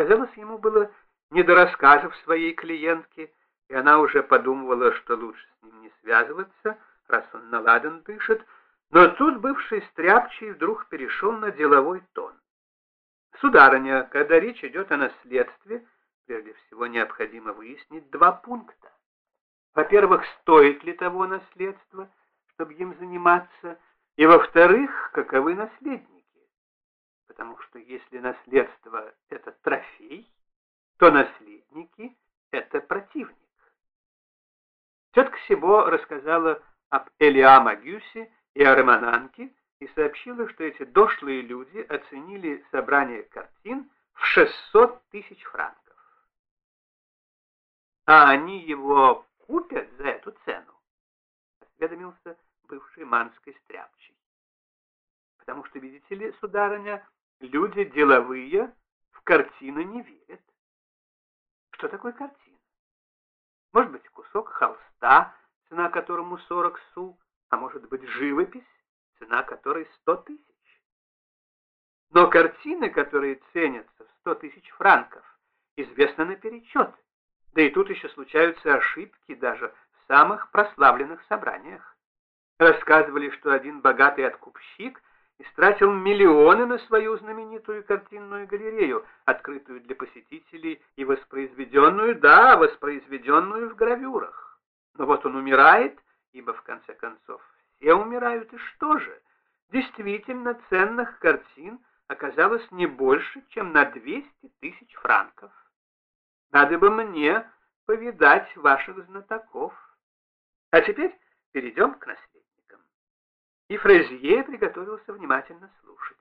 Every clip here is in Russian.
Казалось, ему было не до рассказов своей клиентке, и она уже подумывала, что лучше с ним не связываться, раз он наладан дышит, но тут бывший стряпчий вдруг перешел на деловой тон. Сударыня, когда речь идет о наследстве, прежде всего необходимо выяснить два пункта. Во-первых, стоит ли того наследства, чтобы им заниматься, и во-вторых, каковы наследники. Что если наследство — это трофей, то наследники — это противник. Тетка Сибо рассказала об Элиа Магюсе и о Романанке и сообщила, что эти дошлые люди оценили собрание картин в 600 тысяч франков. А они его купят за эту цену, осведомился бывший манской стряпчий. Потому что, видите ли, сударыня, люди деловые в картины не верят. Что такое картина? Может быть, кусок холста, цена которому 40 су, а может быть, живопись, цена которой 100 тысяч. Но картины, которые ценятся в 100 тысяч франков, известны наперечет. Да и тут еще случаются ошибки даже в самых прославленных собраниях. Рассказывали, что один богатый откупщик – истратил миллионы на свою знаменитую картинную галерею, открытую для посетителей и воспроизведенную, да, воспроизведенную в гравюрах. Но вот он умирает, ибо в конце концов все умирают, и что же? Действительно, ценных картин оказалось не больше, чем на 200 тысяч франков. Надо бы мне повидать ваших знатоков. А теперь перейдем к наследию и Фрезье приготовился внимательно слушать.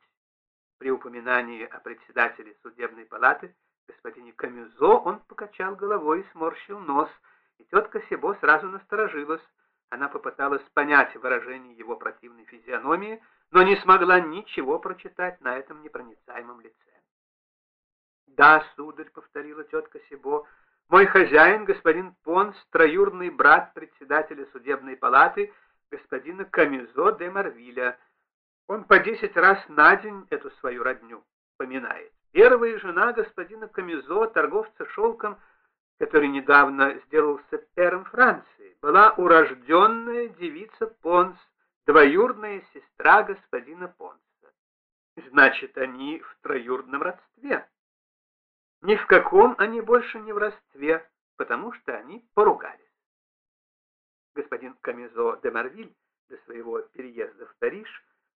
При упоминании о председателе судебной палаты, господине Камюзо, он покачал головой и сморщил нос, и тетка Себо сразу насторожилась. Она попыталась понять выражение его противной физиономии, но не смогла ничего прочитать на этом непроницаемом лице. «Да, сударь», — повторила тетка Себо, — «мой хозяин, господин Понс, троюрный брат председателя судебной палаты, — господина Камизо де Марвиля. Он по десять раз на день эту свою родню поминает. Первая жена господина Камизо, торговца шелком, который недавно сделался пером Франции, была урожденная девица Понс, двоюродная сестра господина Понса. Значит, они в троюродном родстве. Ни в каком они больше не в родстве, потому что они поругались господин Камизо де Марвиль до своего переезда в Париж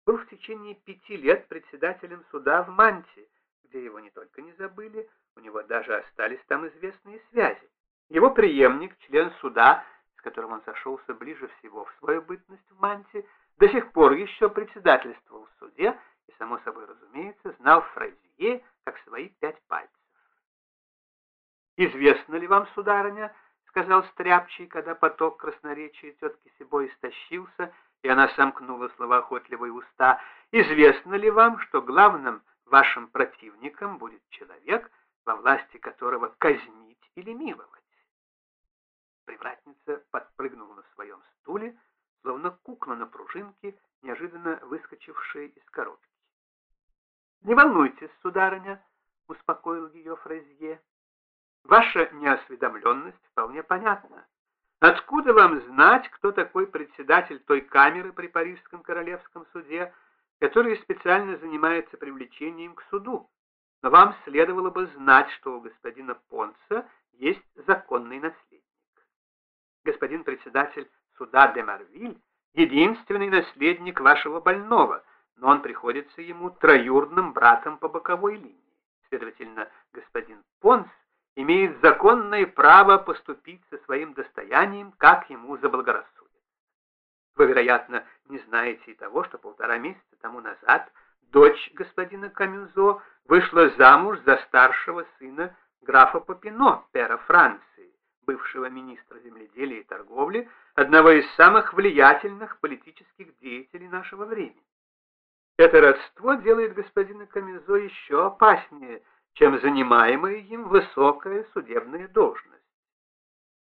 был в течение пяти лет председателем суда в Манте, где его не только не забыли, у него даже остались там известные связи. Его преемник, член суда, с которым он сошелся ближе всего в свою бытность в Манте, до сих пор еще председательствовал в суде и, само собой разумеется, знал Фразье как свои пять пальцев. «Известно ли вам, сударыня, сказал Стряпчий, когда поток красноречия тетки Себой истощился, и она сомкнула словоохотливые уста, «Известно ли вам, что главным вашим противником будет человек, во власти которого казнить или миловать?» Привратница подпрыгнула на своем стуле, словно кукла на пружинке, неожиданно выскочившая из коробки. «Не волнуйтесь, сударыня», — успокоил ее Фрезье, Ваша неосведомленность вполне понятна. Откуда вам знать, кто такой председатель той камеры при Парижском королевском суде, который специально занимается привлечением к суду? Но вам следовало бы знать, что у господина Понца есть законный наследник. Господин председатель суда де Марвиль — единственный наследник вашего больного, но он приходится ему троюродным братом по боковой линии. Следовательно, господин Понс имеет законное право поступить со своим достоянием, как ему заблагорассудится. Вы, вероятно, не знаете и того, что полтора месяца тому назад дочь господина Камюзо вышла замуж за старшего сына графа Попино, пера Франции, бывшего министра земледелия и торговли, одного из самых влиятельных политических деятелей нашего времени. Это родство делает господина Камюзо еще опаснее, чем занимаемая им высокая судебная должность.